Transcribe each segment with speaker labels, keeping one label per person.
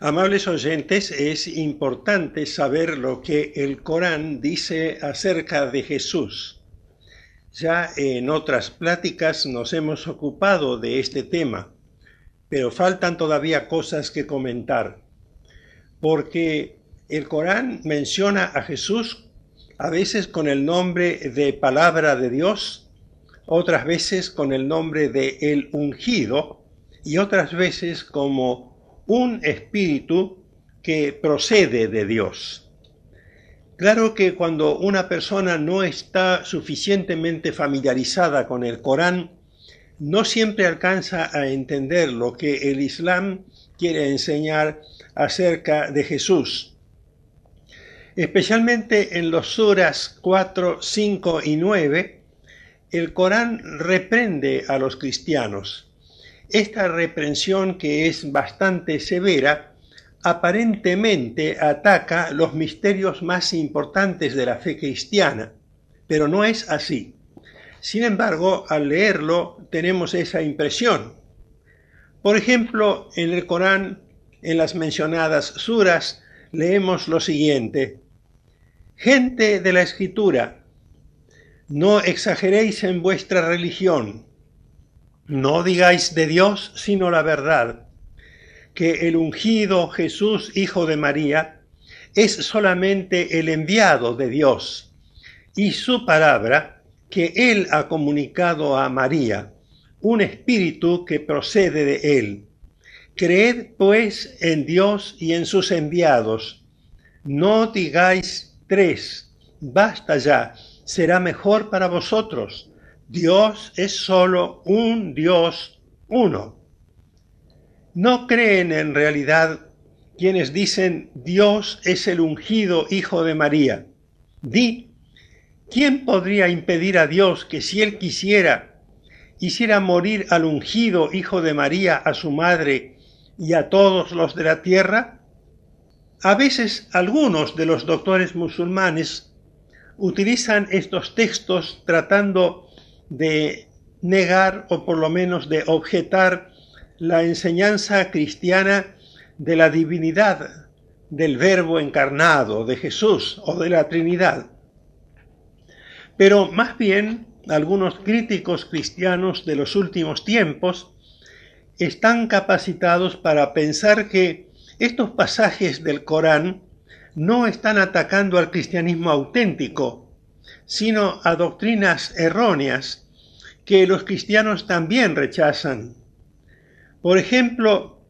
Speaker 1: Amables oyentes, es importante saber lo que el Corán dice acerca de Jesús. Ya en otras pláticas nos hemos ocupado de este tema, pero faltan todavía cosas que comentar, porque el Corán menciona a Jesús a veces con el nombre de palabra de Dios, otras veces con el nombre de el ungido y otras veces como un espíritu que procede de Dios. Claro que cuando una persona no está suficientemente familiarizada con el Corán, no siempre alcanza a entender lo que el Islam quiere enseñar acerca de Jesús. Especialmente en los suras 4, 5 y 9, el Corán reprende a los cristianos esta reprensión, que es bastante severa, aparentemente ataca los misterios más importantes de la fe cristiana, pero no es así. Sin embargo, al leerlo tenemos esa impresión. Por ejemplo, en el Corán, en las mencionadas suras, leemos lo siguiente. Gente de la escritura, no exageréis en vuestra religión no digáis de Dios sino la verdad, que el ungido Jesús, Hijo de María, es solamente el enviado de Dios y su palabra que Él ha comunicado a María, un espíritu que procede de Él. Creed pues en Dios y en sus enviados. No digáis tres, basta ya, será mejor para vosotros Dios es solo un Dios uno. No creen en realidad quienes dicen Dios es el ungido Hijo de María. Di, ¿quién podría impedir a Dios que si él quisiera, hiciera morir al ungido Hijo de María, a su madre y a todos los de la tierra? A veces algunos de los doctores musulmanes utilizan estos textos tratando de negar o por lo menos de objetar la enseñanza cristiana de la divinidad del Verbo encarnado, de Jesús o de la Trinidad. Pero más bien algunos críticos cristianos de los últimos tiempos están capacitados para pensar que estos pasajes del Corán no están atacando al cristianismo auténtico, sino a doctrinas erróneas que los cristianos también rechazan. Por ejemplo,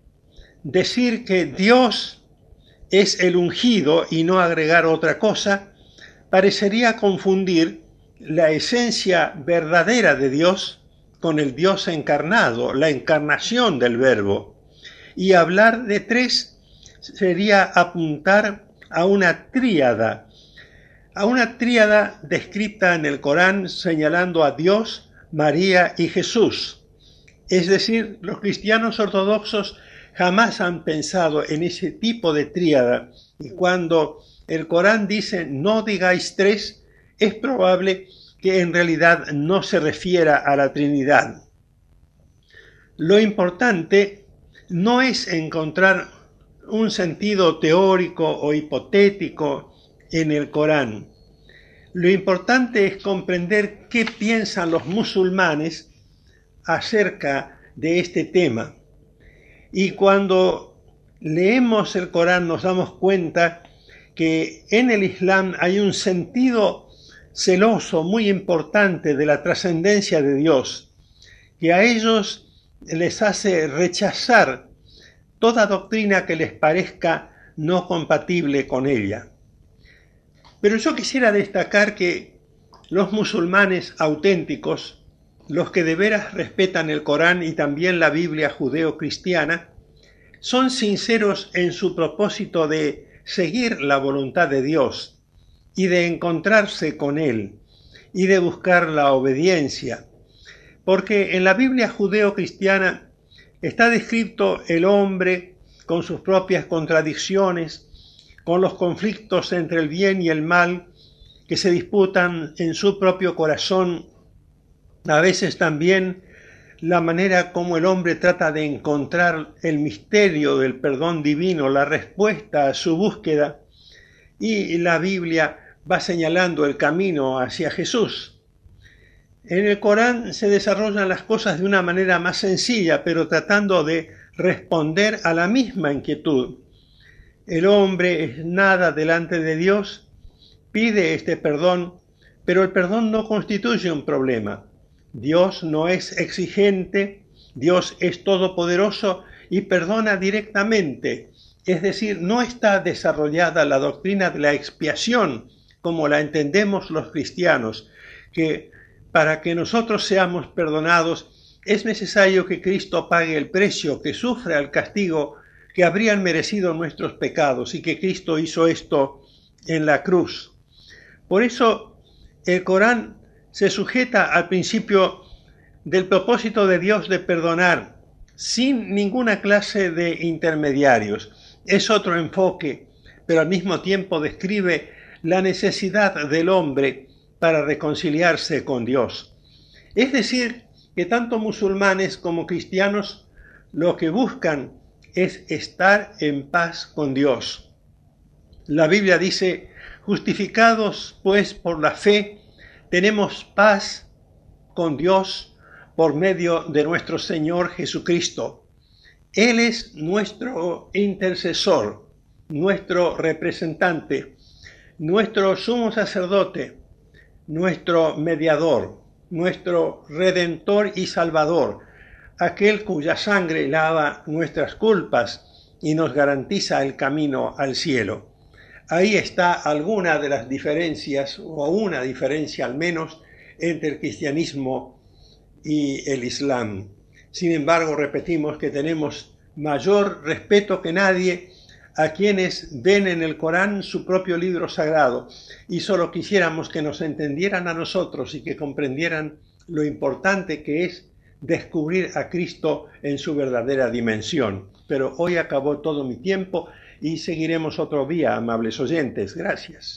Speaker 1: decir que Dios es el ungido y no agregar otra cosa, parecería confundir la esencia verdadera de Dios con el Dios encarnado, la encarnación del verbo. Y hablar de tres sería apuntar a una tríada a una tríada descrita en el Corán señalando a Dios, María y Jesús. Es decir, los cristianos ortodoxos jamás han pensado en ese tipo de tríada y cuando el Corán dice no digáis tres, es probable que en realidad no se refiera a la Trinidad. Lo importante no es encontrar un sentido teórico o hipotético en el Corán. Lo importante es comprender qué piensan los musulmanes acerca de este tema. Y cuando leemos el Corán nos damos cuenta que en el Islam hay un sentido celoso muy importante de la trascendencia de Dios, que a ellos les hace rechazar toda doctrina que les parezca no compatible con ella. Pero yo quisiera destacar que los musulmanes auténticos, los que de veras respetan el Corán y también la Biblia judeo-cristiana, son sinceros en su propósito de seguir la voluntad de Dios y de encontrarse con Él y de buscar la obediencia. Porque en la Biblia judeo-cristiana está descrito el hombre con sus propias contradicciones, con los conflictos entre el bien y el mal que se disputan en su propio corazón, a veces también la manera como el hombre trata de encontrar el misterio del perdón divino, la respuesta a su búsqueda, y la Biblia va señalando el camino hacia Jesús. En el Corán se desarrollan las cosas de una manera más sencilla, pero tratando de responder a la misma inquietud. El hombre es nada delante de Dios, pide este perdón, pero el perdón no constituye un problema. Dios no es exigente, Dios es todopoderoso y perdona directamente. Es decir, no está desarrollada la doctrina de la expiación como la entendemos los cristianos, que para que nosotros seamos perdonados es necesario que Cristo pague el precio, que sufra el castigo que habrían merecido nuestros pecados y que Cristo hizo esto en la cruz. Por eso el Corán se sujeta al principio del propósito de Dios de perdonar sin ninguna clase de intermediarios. Es otro enfoque, pero al mismo tiempo describe la necesidad del hombre para reconciliarse con Dios. Es decir, que tanto musulmanes como cristianos lo que buscan es estar en paz con Dios. La Biblia dice, justificados pues por la fe, tenemos paz con Dios por medio de nuestro Señor Jesucristo. Él es nuestro intercesor, nuestro representante, nuestro sumo sacerdote, nuestro mediador, nuestro redentor y salvador, aquel cuya sangre lava nuestras culpas y nos garantiza el camino al cielo. Ahí está alguna de las diferencias, o una diferencia al menos, entre el cristianismo y el islam. Sin embargo, repetimos que tenemos mayor respeto que nadie a quienes ven en el Corán su propio libro sagrado y solo quisiéramos que nos entendieran a nosotros y que comprendieran lo importante que es descubrir a Cristo en su verdadera dimensión. Pero hoy acabó todo mi tiempo y seguiremos otro día, amables oyentes. Gracias.